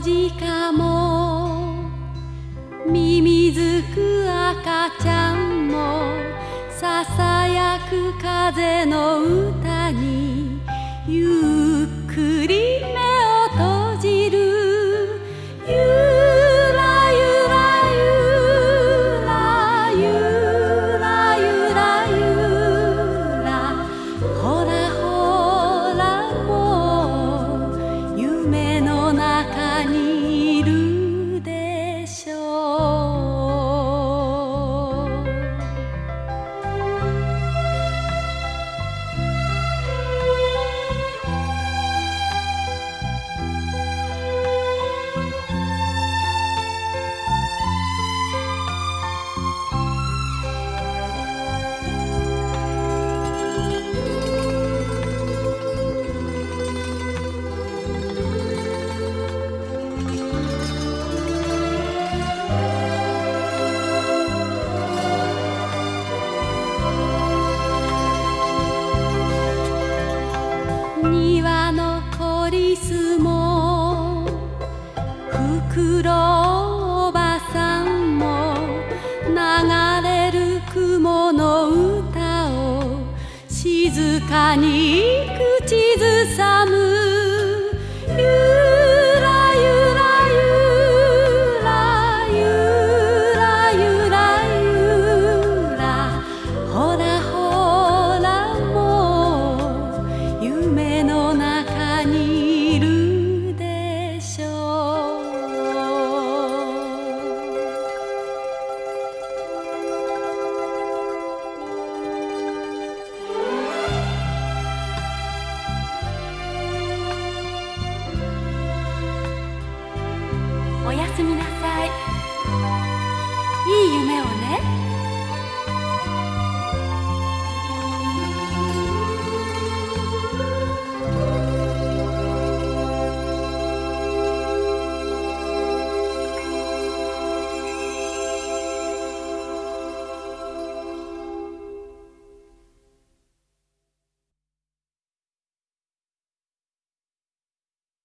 じかも。みみずく赤ちゃんもささやく風の歌に言うスもふくろおばさんも流れる雲の歌を静かに口ずさむ 고맙습니다.